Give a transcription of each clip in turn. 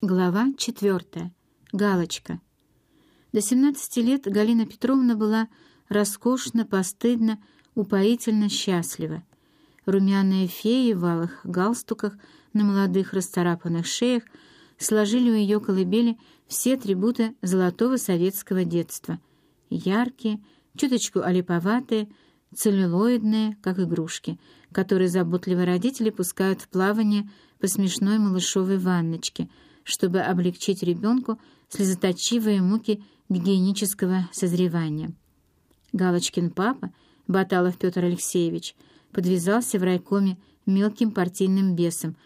Глава четвертая. Галочка. До 17 лет Галина Петровна была роскошно, постыдно, упоительно счастлива. Румяные феи в алых галстуках на молодых расцарапанных шеях сложили у ее колыбели все атрибуты золотого советского детства. Яркие, чуточку олиповатые, целлюлоидные, как игрушки, которые заботливые родители пускают в плавание по смешной малышовой ванночке — чтобы облегчить ребенку слезоточивые муки гигиенического созревания. Галочкин папа, Баталов Петр Алексеевич, подвязался в райкоме мелким партийным бесом,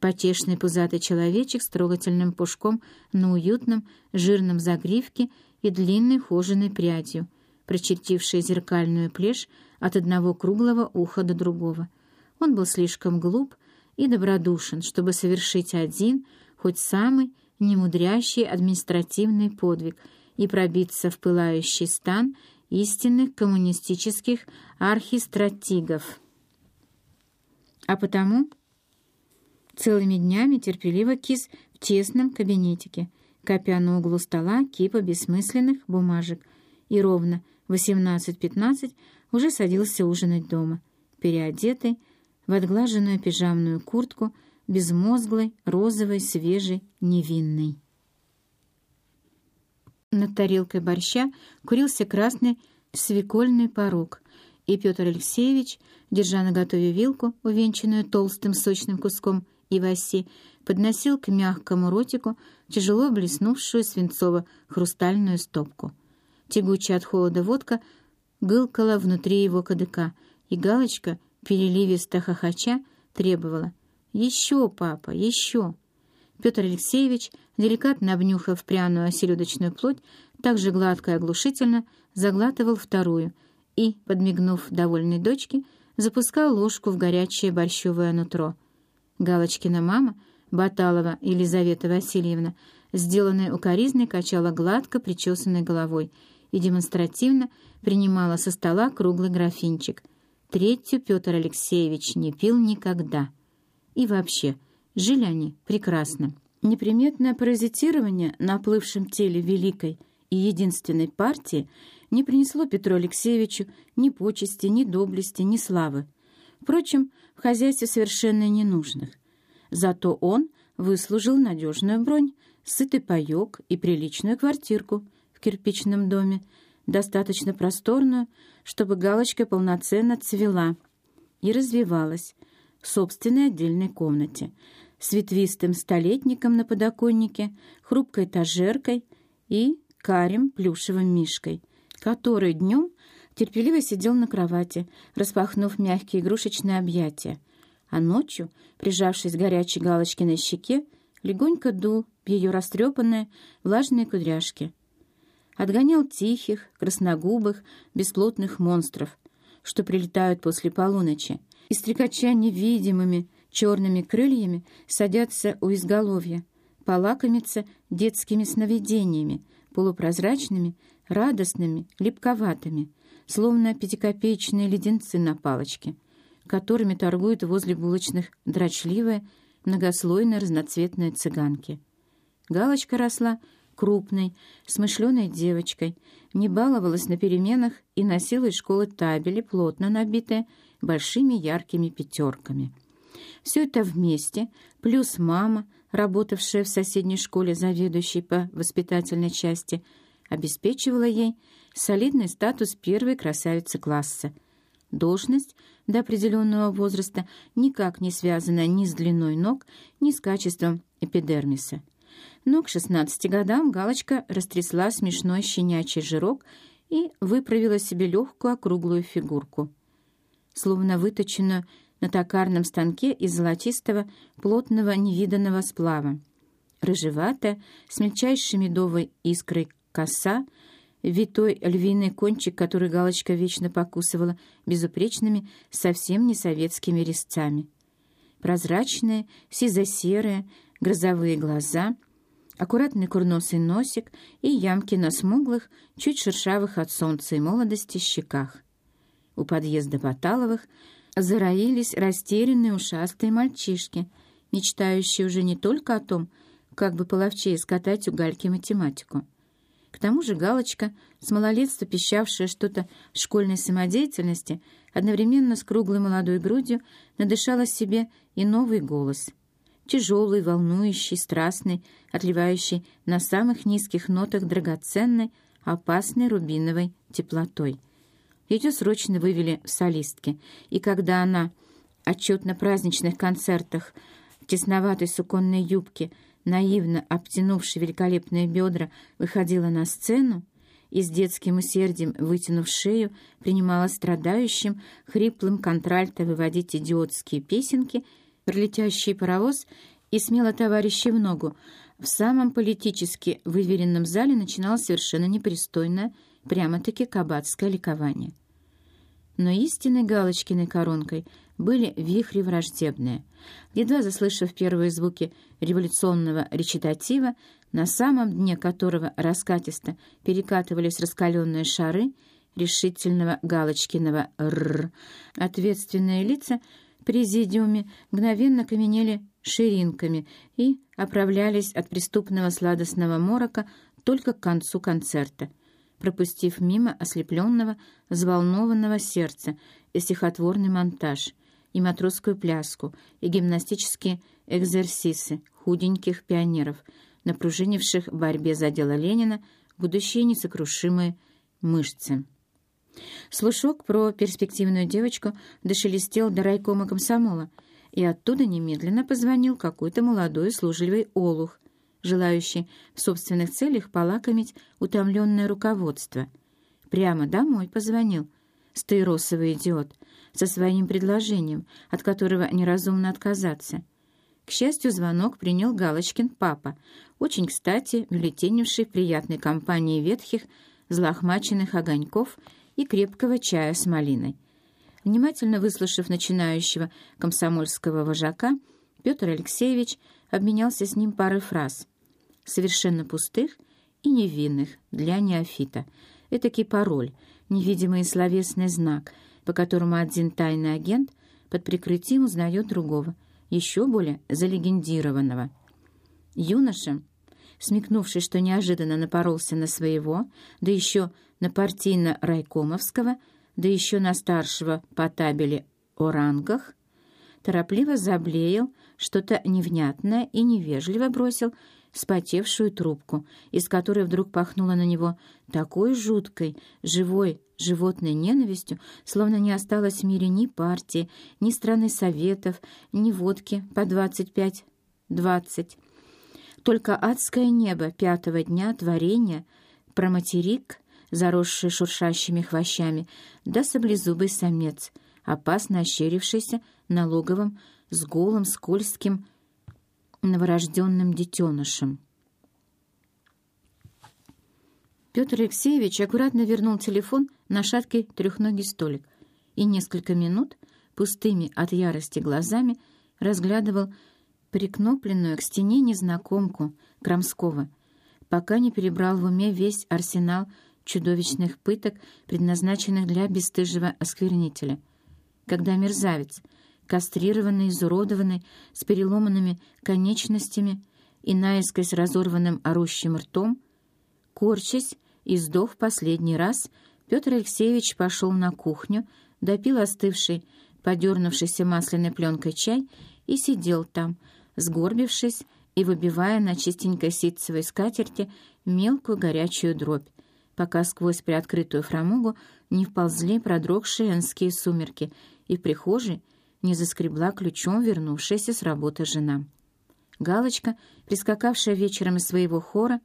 потешный пузатый человечек с трогательным пушком на уютном жирном загривке и длинной хоженой прядью, прочертившей зеркальную плешь от одного круглого уха до другого. Он был слишком глуп и добродушен, чтобы совершить один — хоть самый немудрящий административный подвиг и пробиться в пылающий стан истинных коммунистических архистратигов. А потому целыми днями терпеливо кис в тесном кабинетике, копя на углу стола кипа бессмысленных бумажек, и ровно 18.15 уже садился ужинать дома, переодетый в отглаженную пижамную куртку, безмозглой, розовой, свежей, невинной. Над тарелкой борща курился красный свекольный порог, и Петр Алексеевич, держа на готове вилку, увенчанную толстым сочным куском иваси, подносил к мягкому ротику тяжело блеснувшую свинцово-хрустальную стопку. Тягучая от холода водка гылкала внутри его кадыка, и галочка, переливисто хохоча, требовала «Еще, папа, еще!» Петр Алексеевич, деликатно обнюхав пряную селедочную плоть, так же гладко и оглушительно заглатывал вторую и, подмигнув довольной дочке, запускал ложку в горячее борщевое нутро. Галочкина мама, Баталова Елизавета Васильевна, сделанная укоризной, качала гладко причесанной головой и демонстративно принимала со стола круглый графинчик. Третью Петр Алексеевич не пил никогда. И вообще, жили они прекрасно. Неприметное паразитирование на оплывшем теле великой и единственной партии не принесло Петру Алексеевичу ни почести, ни доблести, ни славы. Впрочем, в хозяйстве совершенно ненужных. Зато он выслужил надежную бронь, сытый паёк и приличную квартирку в кирпичном доме, достаточно просторную, чтобы галочка полноценно цвела и развивалась, собственной отдельной комнате с ветвистым столетником на подоконнике, хрупкой этажеркой и карим плюшевым мишкой, который днем терпеливо сидел на кровати, распахнув мягкие игрушечные объятия, а ночью, прижавшись к горячей галочке на щеке, легонько дул в ее растрепанные влажные кудряшки. Отгонял тихих, красногубых, бесплотных монстров, что прилетают после полуночи, и стрекача невидимыми черными крыльями садятся у изголовья, полакомятся детскими сновидениями, полупрозрачными, радостными, липковатыми, словно пятикопеечные леденцы на палочке, которыми торгуют возле булочных дрочливые, многослойные разноцветные цыганки. Галочка росла крупной, смышленой девочкой, не баловалась на переменах и носила из школы табели, плотно набитые большими яркими пятерками. Все это вместе, плюс мама, работавшая в соседней школе заведующей по воспитательной части, обеспечивала ей солидный статус первой красавицы класса. Должность до определенного возраста никак не связана ни с длиной ног, ни с качеством эпидермиса. Но к 16 годам Галочка растрясла смешной щенячий жирок и выправила себе легкую округлую фигурку словно выточенную на токарном станке из золотистого, плотного, невиданного сплава. Рыжеватая, с мельчайшей медовой искрой коса, витой львиный кончик, который галочка вечно покусывала безупречными, совсем не советскими резцами. Прозрачные, сизо-серые, грозовые глаза, аккуратный курносый носик и ямки на смуглых, чуть шершавых от солнца и молодости щеках. У подъезда Баталовых зароились растерянные ушастые мальчишки, мечтающие уже не только о том, как бы половчее скатать у Гальки математику. К тому же Галочка, с малолетства пищавшая что-то в школьной самодеятельности, одновременно с круглой молодой грудью надышала себе и новый голос. Тяжелый, волнующий, страстный, отливающий на самых низких нотах драгоценной, опасной рубиновой теплотой. Ее срочно вывели в солистки, и когда она, отчет на праздничных концертах, в тесноватой суконной юбке, наивно обтянувши великолепные бедра, выходила на сцену и с детским усердием, вытянув шею, принимала страдающим, хриплым контральто выводить идиотские песенки, пролетящий паровоз и смело товарищи в ногу. В самом политически выверенном зале начиналось совершенно непристойное, прямо-таки кабацкое ликование. Но истинной Галочкиной коронкой были вихри враждебные. Едва заслышав первые звуки революционного речитатива, на самом дне которого раскатисто перекатывались раскаленные шары решительного Галочкиного «рррр», ответственные лица президиуме мгновенно каменели ширинками и оправлялись от преступного сладостного морока только к концу концерта, пропустив мимо ослепленного, взволнованного сердца и стихотворный монтаж, и матросскую пляску, и гимнастические экзерсисы худеньких пионеров, напружинивших в борьбе за дело Ленина будущие несокрушимые мышцы. Слушок про перспективную девочку дошелестел до райкома комсомола, и оттуда немедленно позвонил какой-то молодой служливый олух, желающий в собственных целях полакомить утомленное руководство. Прямо домой позвонил, стаиросовый идиот, со своим предложением, от которого неразумно отказаться. К счастью, звонок принял Галочкин папа, очень кстати влетенивший в приятной компании ветхих, злохмаченных огоньков и крепкого чая с малиной. Внимательно выслушав начинающего комсомольского вожака, Петр Алексеевич обменялся с ним парой фраз, совершенно пустых и невинных для неофита. Этакий пароль, невидимый словесный знак, по которому один тайный агент под прикрытием узнает другого, еще более залегендированного. Юноша, смекнувший, что неожиданно напоролся на своего, да еще на партийно-райкомовского, да еще на старшего по табели о рангах, торопливо заблеял, что-то невнятное и невежливо бросил вспотевшую трубку, из которой вдруг пахнуло на него такой жуткой, живой, животной ненавистью, словно не осталось в мире ни партии, ни страны советов, ни водки по двадцать пять, двадцать. Только адское небо пятого дня творения про материк — заросший шуршащими хвощами, да саблезубый самец, опасно ощерившийся на логовом с голым, скользким, новорожденным детенышем. Петр Алексеевич аккуратно вернул телефон на шаткий трехногий столик и несколько минут пустыми от ярости глазами разглядывал прикнопленную к стене незнакомку Крамского, пока не перебрал в уме весь арсенал чудовищных пыток, предназначенных для бесстыжего осквернителя. Когда мерзавец, кастрированный, изуродованный, с переломанными конечностями и наискось разорванным орущим ртом, корчась и сдох последний раз, Петр Алексеевич пошел на кухню, допил остывший, подернувшийся масляной пленкой чай и сидел там, сгорбившись и выбивая на чистенькой ситцевой скатерти мелкую горячую дробь, пока сквозь приоткрытую фрамугу не вползли продрогшие энские сумерки, и в прихожей не заскребла ключом вернувшаяся с работы жена. Галочка, прискакавшая вечером из своего хора,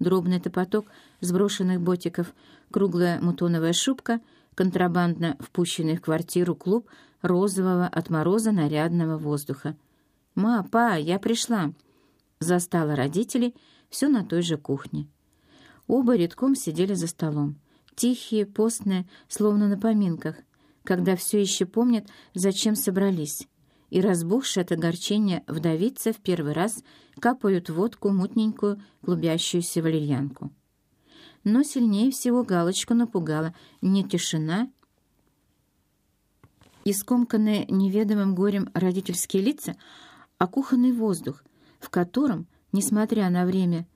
дробный топоток сброшенных ботиков, круглая мутоновая шубка, контрабандно впущенный в квартиру клуб розового от мороза нарядного воздуха. «Ма, па, я пришла!» Застала родителей все на той же кухне. Оба редком сидели за столом. Тихие, постные, словно на поминках, когда все еще помнят, зачем собрались. И разбухшие от огорчения вдовица в первый раз капают водку мутненькую, клубящуюся валерьянку. Но сильнее всего галочку напугала не тишина и скомканные неведомым горем родительские лица, а кухонный воздух, в котором несмотря на время,